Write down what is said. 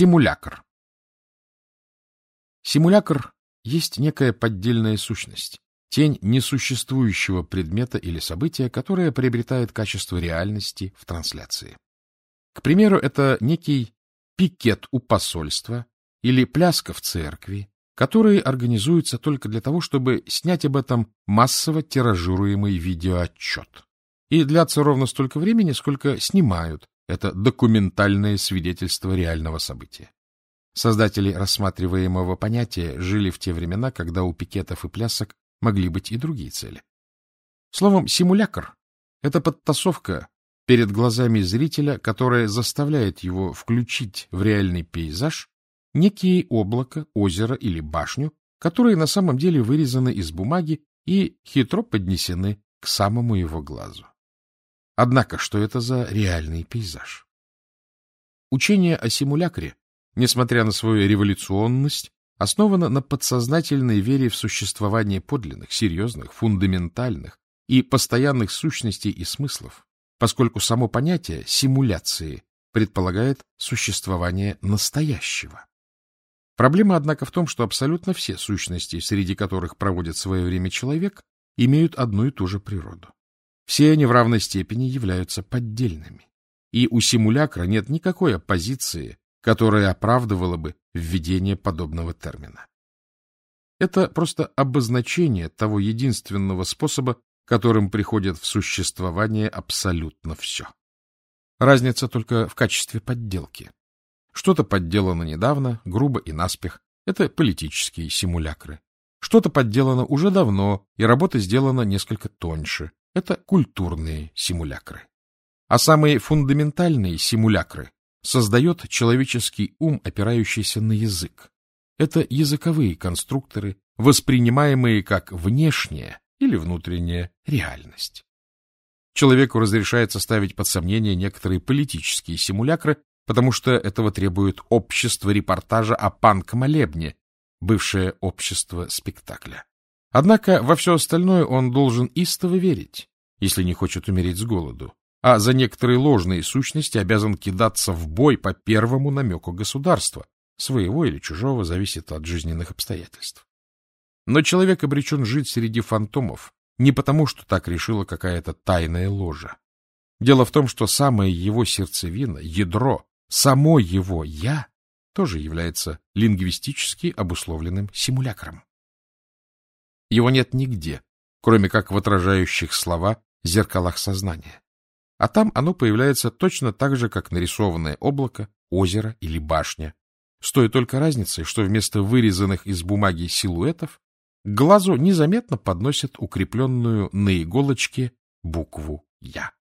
Симулякр. Симулякр есть некая поддельная сущность, тень несуществующего предмета или события, которое приобретает качество реальности в трансляции. К примеру, это некий пикет у посольства или пляска в церкви, которые организуются только для того, чтобы снять об этом массово тиражируемый видеоотчет. И длятся ровно столько времени, сколько снимают это документальное свидетельство реального события. Создатели рассматриваемого понятия жили в те времена, когда у пикетов и плясок могли быть и другие цели. Словом, симулякр — это подтасовка перед глазами зрителя, которая заставляет его включить в реальный пейзаж некие облако, озеро или башню, которые на самом деле вырезаны из бумаги и хитро поднесены к самому его глазу. Однако, что это за реальный пейзаж? Учение о симулякре, несмотря на свою революционность, основано на подсознательной вере в существование подлинных, серьезных, фундаментальных и постоянных сущностей и смыслов, поскольку само понятие симуляции предполагает существование настоящего. Проблема, однако, в том, что абсолютно все сущности, среди которых проводит свое время человек, имеют одну и ту же природу. Все они в равной степени являются поддельными. И у симулякра нет никакой оппозиции, которая оправдывала бы введение подобного термина. Это просто обозначение того единственного способа, которым приходит в существование абсолютно все. Разница только в качестве подделки. Что-то подделано недавно, грубо и наспех. Это политические симулякры. Что-то подделано уже давно, и работа сделана несколько тоньше. Это культурные симулякры. А самые фундаментальные симулякры создает человеческий ум, опирающийся на язык. Это языковые конструкторы, воспринимаемые как внешняя или внутренняя реальность. Человеку разрешается ставить под сомнение некоторые политические симулякры, потому что этого требует общество репортажа о панк-молебне, бывшее общество спектакля. Однако во все остальное он должен истово верить, если не хочет умереть с голоду, а за некоторые ложные сущности обязан кидаться в бой по первому намеку государства, своего или чужого, зависит от жизненных обстоятельств. Но человек обречен жить среди фантомов не потому, что так решила какая-то тайная ложа. Дело в том, что самая его сердцевина, ядро, само его «я» тоже является лингвистически обусловленным симулякром. Его нет нигде, кроме как в отражающих слова зеркалах сознания. А там оно появляется точно так же, как нарисованное облако, озеро или башня. С той только разницей, что вместо вырезанных из бумаги силуэтов глазу незаметно подносят укрепленную на иголочке букву «Я».